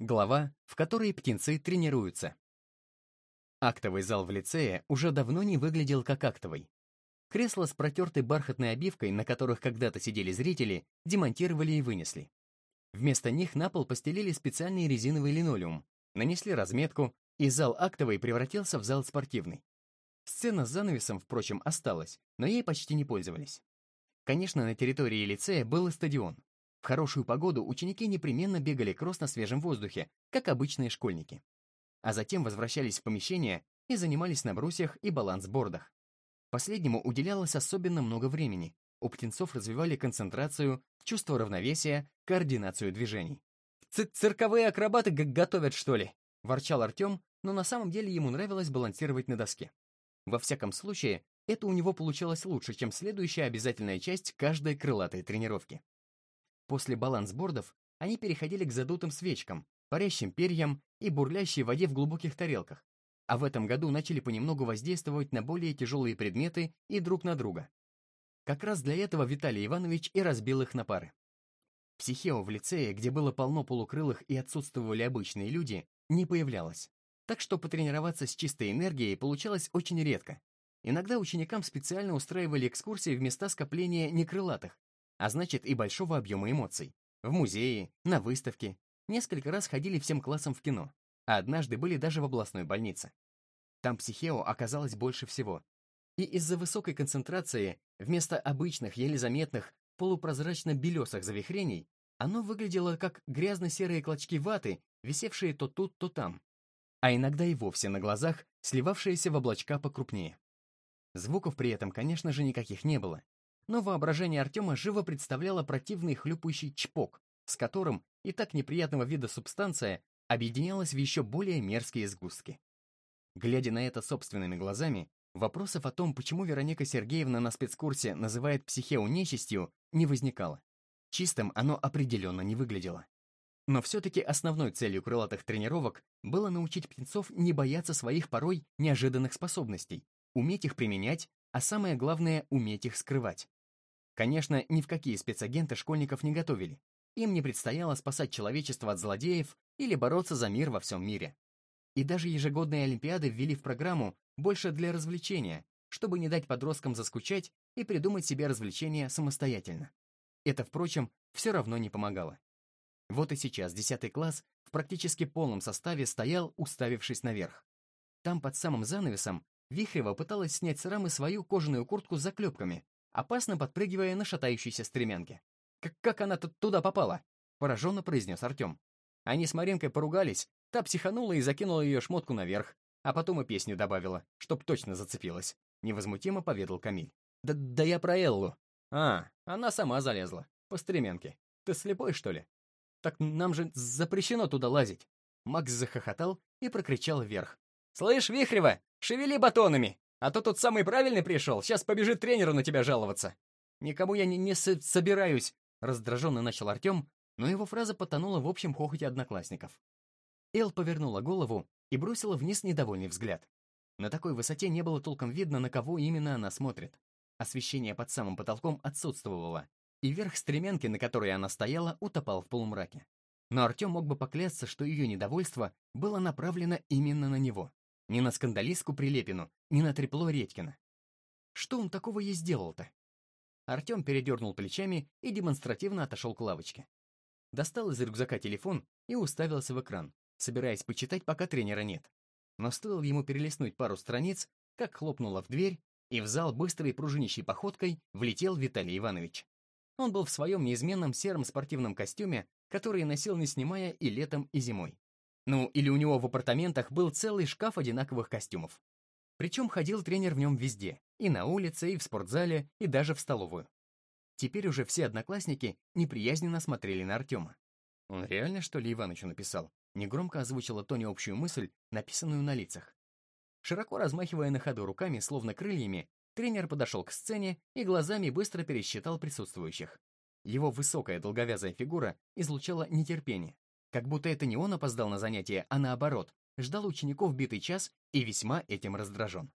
Глава, в которой птенцы тренируются. Актовый зал в лицее уже давно не выглядел как актовый. Кресла с протертой бархатной обивкой, на которых когда-то сидели зрители, демонтировали и вынесли. Вместо них на пол постелили специальный резиновый линолеум, нанесли разметку, и зал актовый превратился в зал спортивный. Сцена с занавесом, впрочем, осталась, но ей почти не пользовались. Конечно, на территории лицея был стадион. В хорошую погоду ученики непременно бегали кросс на свежем воздухе, как обычные школьники. А затем возвращались в помещение и занимались на брусьях и балансбордах. Последнему уделялось особенно много времени. У птенцов развивали концентрацию, чувство равновесия, координацию движений. Ц «Цирковые акробаты готовят, что ли?» — ворчал Артем, но на самом деле ему нравилось балансировать на доске. Во всяком случае, это у него получалось лучше, чем следующая обязательная часть каждой крылатой тренировки. После балансбордов они переходили к задутым свечкам, парящим перьям и бурлящей воде в глубоких тарелках, а в этом году начали понемногу воздействовать на более тяжелые предметы и друг на друга. Как раз для этого Виталий Иванович и разбил их на пары. Психео в лицее, где было полно полукрылых и отсутствовали обычные люди, не появлялось. Так что потренироваться с чистой энергией получалось очень редко. Иногда ученикам специально устраивали экскурсии в места скопления некрылатых, а значит и большого объема эмоций. В музее, на выставке. Несколько раз ходили всем классом в кино, а однажды были даже в областной больнице. Там психео оказалось больше всего. И из-за высокой концентрации, вместо обычных, еле заметных, полупрозрачно-белесых завихрений, оно выглядело как грязно-серые клочки ваты, висевшие то тут, то там. А иногда и вовсе на глазах, сливавшиеся в облачка покрупнее. Звуков при этом, конечно же, никаких не было, но воображение Артема живо представляло противный хлюпающий чпок, с которым и так неприятного вида субстанция объединялась в еще более мерзкие сгустки. Глядя на это собственными глазами, вопросов о том, почему Вероника Сергеевна на спецкурсе называет психеу нечистью, не возникало. Чистым оно определенно не выглядело. Но все-таки основной целью крылатых тренировок было научить птенцов не бояться своих порой неожиданных способностей, уметь их применять, а самое главное — уметь их скрывать. Конечно, ни в какие спецагенты школьников не готовили. Им не предстояло спасать человечество от злодеев или бороться за мир во всем мире. И даже ежегодные олимпиады ввели в программу больше для развлечения, чтобы не дать подросткам заскучать и придумать себе развлечения самостоятельно. Это, впрочем, все равно не помогало. Вот и сейчас 10 класс в практически полном составе стоял, уставившись наверх. Там под самым занавесом Вихрева пыталась снять с рамы свою кожаную куртку с заклепками, опасно подпрыгивая на шатающейся стремянке. «Как, как она тут туда попала?» — пораженно произнес Артем. Они с Маринкой поругались, та психанула и закинула ее шмотку наверх, а потом и песню добавила, чтоб точно зацепилась. Невозмутимо поведал Камиль. «Да, да я про Эллу». «А, она сама залезла. По стремянке. Ты слепой, что ли?» «Так нам же запрещено туда лазить». Макс захохотал и прокричал вверх. «Слышь, Вихрева, шевели батонами! А то тут самый правильный пришел, сейчас побежит тренеру на тебя жаловаться. Никому я не, не с собираюсь, раздраженно начал Артем, но его фраза потонула в общем хохоте одноклассников. Эл повернула голову и бросила вниз недовольный взгляд. На такой высоте не было толком видно, на кого именно она смотрит. Освещение под самым потолком отсутствовало, и верх стремянки, на которой она стояла, утопал в полумраке. Но Артем мог бы поклясться, что ее недовольство было направлено именно на него. Не на скандалистку Прилепину, не на трепло Редькина. Что он такого ей сделал-то? Артем передернул плечами и демонстративно отошел к лавочке. Достал из рюкзака телефон и уставился в экран, собираясь почитать, пока тренера нет. Но стоило ему перелистнуть пару страниц, как хлопнула в дверь, и в зал быстрой пружинищей походкой влетел Виталий Иванович. Он был в своем неизменном сером спортивном костюме, который носил не снимая и летом, и зимой. Ну, или у него в апартаментах был целый шкаф одинаковых костюмов. Причем ходил тренер в нем везде, и на улице, и в спортзале, и даже в столовую. Теперь уже все одноклассники неприязненно смотрели на Артема. Он реально, что ли, Иванычу написал? Негромко озвучила Тони общую мысль, написанную на лицах. Широко размахивая на ходу руками, словно крыльями, тренер подошел к сцене и глазами быстро пересчитал присутствующих. Его высокая долговязая фигура излучала нетерпение. Как будто это не он опоздал на занятие, а наоборот, ждал учеников битый час и весьма этим раздражен.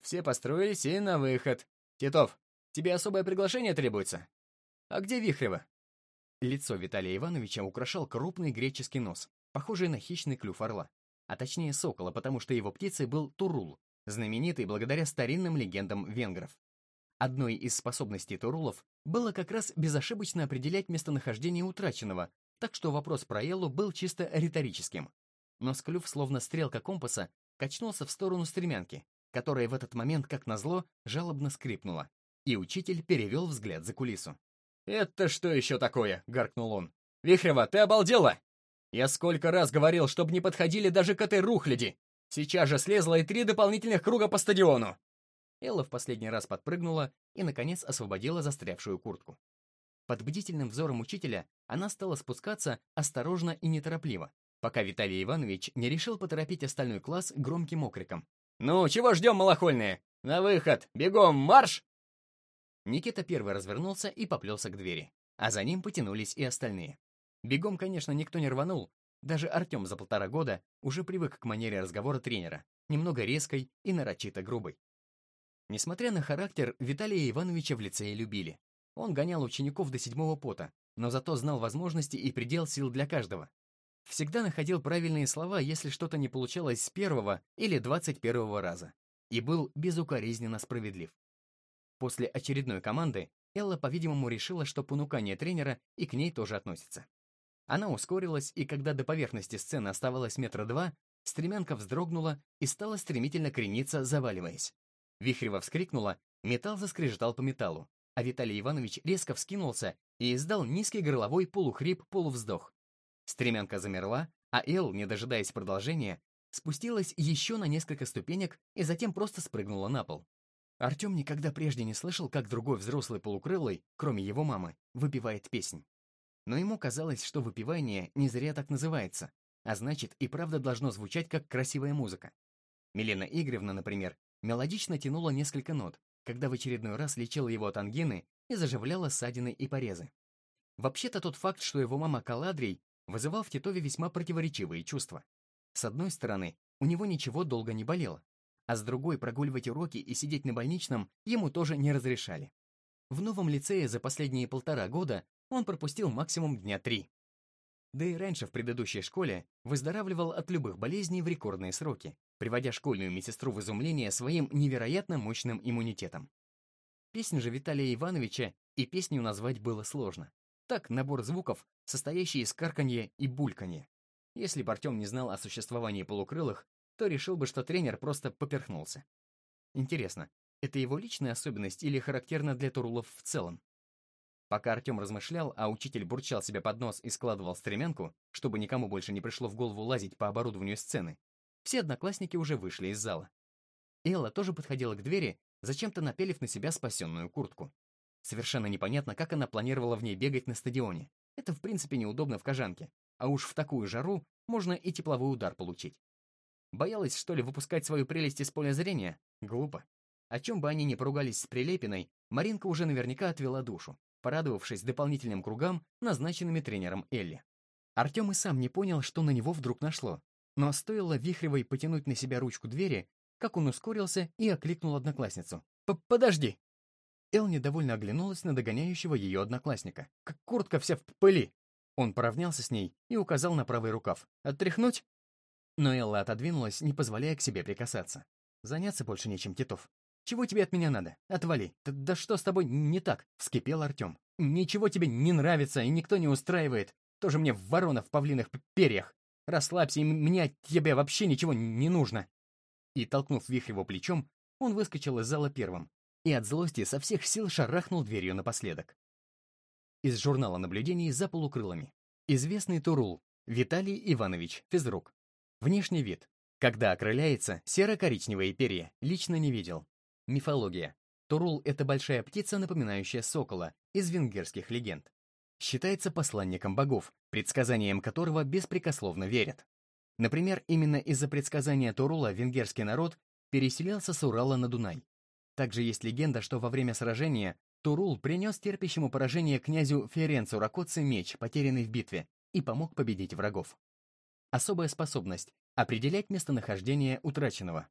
Все построились и на выход. Титов, тебе особое приглашение требуется? А где Вихрева? Лицо Виталия Ивановича украшал крупный греческий нос, похожий на хищный клюв орла, а точнее сокола, потому что его птицей был турул, знаменитый благодаря старинным легендам венгров. Одной из способностей турулов было как раз безошибочно определять местонахождение утраченного, так что вопрос про Эллу был чисто риторическим. Но Склюв, словно стрелка компаса, качнулся в сторону стремянки, которая в этот момент, как назло, жалобно скрипнула, и учитель перевел взгляд за кулису. «Это что еще такое?» — гаркнул он. «Вихрева, ты обалдела? Я сколько раз говорил, чтобы не подходили даже к этой рухляди! Сейчас же слезла и три дополнительных круга по стадиону!» Элла в последний раз подпрыгнула и, наконец, освободила застрявшую куртку. Под бдительным взором учителя она стала спускаться осторожно и неторопливо, пока Виталий Иванович не решил поторопить остальной класс громким окриком. «Ну, чего ждем, малохольные? На выход! Бегом, марш!» Никита первый развернулся и поплелся к двери, а за ним потянулись и остальные. Бегом, конечно, никто не рванул, даже Артем за полтора года уже привык к манере разговора тренера, немного резкой и нарочито грубой. Несмотря на характер, Виталия Ивановича в лицее любили. Он гонял учеников до седьмого пота, но зато знал возможности и предел сил для каждого. Всегда находил правильные слова, если что-то не получалось с первого или двадцать первого раза. И был безукоризненно справедлив. После очередной команды Элла, по-видимому, решила, что понукание тренера и к ней тоже относится. Она ускорилась, и когда до поверхности сцены оставалось метра два, стремянка вздрогнула и стала стремительно крениться, заваливаясь. Вихрева вскрикнула, металл заскрежетал по металлу, а Виталий Иванович резко вскинулся и издал низкий горловой полухрип-полувздох. Стремянка замерла, а Эл, не дожидаясь продолжения, спустилась еще на несколько ступенек и затем просто спрыгнула на пол. Артем никогда прежде не слышал, как другой взрослый полукрылый, кроме его мамы, выпивает песнь. Но ему казалось, что выпивание не зря так называется, а значит и правда должно звучать как красивая музыка. Милена Игоревна, например, мелодично тянула несколько нот, когда в очередной раз лечила его от ангины и заживляла ссадины и порезы. Вообще-то тот факт, что его мама Каладрий, вызывал в Титове весьма противоречивые чувства. С одной стороны, у него ничего долго не болело, а с другой прогуливать уроки и сидеть на больничном ему тоже не разрешали. В новом лицее за последние полтора года он пропустил максимум дня три. Да и раньше в предыдущей школе выздоравливал от любых болезней в рекордные сроки, приводя школьную медсестру в изумление своим невероятно мощным иммунитетом. Песнь же Виталия Ивановича и песню назвать было сложно. Так, набор звуков, состоящий из карканья и бульканья. Если бы Артем не знал о существовании полукрылых, то решил бы, что тренер просто поперхнулся. Интересно, это его личная особенность или характерно для турулов в целом? Пока Артем размышлял, а учитель бурчал себе под нос и складывал стремянку, чтобы никому больше не пришло в голову лазить по оборудованию сцены, все одноклассники уже вышли из зала. Элла тоже подходила к двери, зачем-то напелив на себя спасенную куртку. Совершенно непонятно, как она планировала в ней бегать на стадионе. Это, в принципе, неудобно в кожанке. А уж в такую жару можно и тепловой удар получить. Боялась, что ли, выпускать свою прелесть из поля зрения? Глупо. О чем бы они ни поругались с Прилепиной, Маринка уже наверняка отвела душу порадовавшись дополнительным кругам, назначенными тренером Элли. Артем и сам не понял, что на него вдруг нашло. Но стоило Вихревой потянуть на себя ручку двери, как он ускорился и окликнул одноклассницу. «Подожди!» Эл недовольно оглянулась на догоняющего ее одноклассника. «Как куртка вся в пыли!» Он поравнялся с ней и указал на правый рукав. «Оттряхнуть?» Но Элла отодвинулась, не позволяя к себе прикасаться. «Заняться больше нечем, Титов. «Чего тебе от меня надо? Отвали! Да, да что с тобой не так?» — вскипел Артем. «Ничего тебе не нравится и никто не устраивает. Тоже мне ворона в павлиных перьях. Расслабься, и мне от тебя вообще ничего не нужно!» И, толкнув его плечом, он выскочил из зала первым и от злости со всех сил шарахнул дверью напоследок. Из журнала наблюдений за полукрылами. Известный Турул. Виталий Иванович, физрук. Внешний вид. Когда окрыляется, серо-коричневые перья. Лично не видел. Мифология. Турул — это большая птица, напоминающая сокола, из венгерских легенд. Считается посланником богов, предсказаниям которого беспрекословно верят. Например, именно из-за предсказания Турула венгерский народ переселялся с Урала на Дунай. Также есть легенда, что во время сражения Турул принес терпящему поражение князю Ференцу Ракоци меч, потерянный в битве, и помог победить врагов. Особая способность — определять местонахождение утраченного.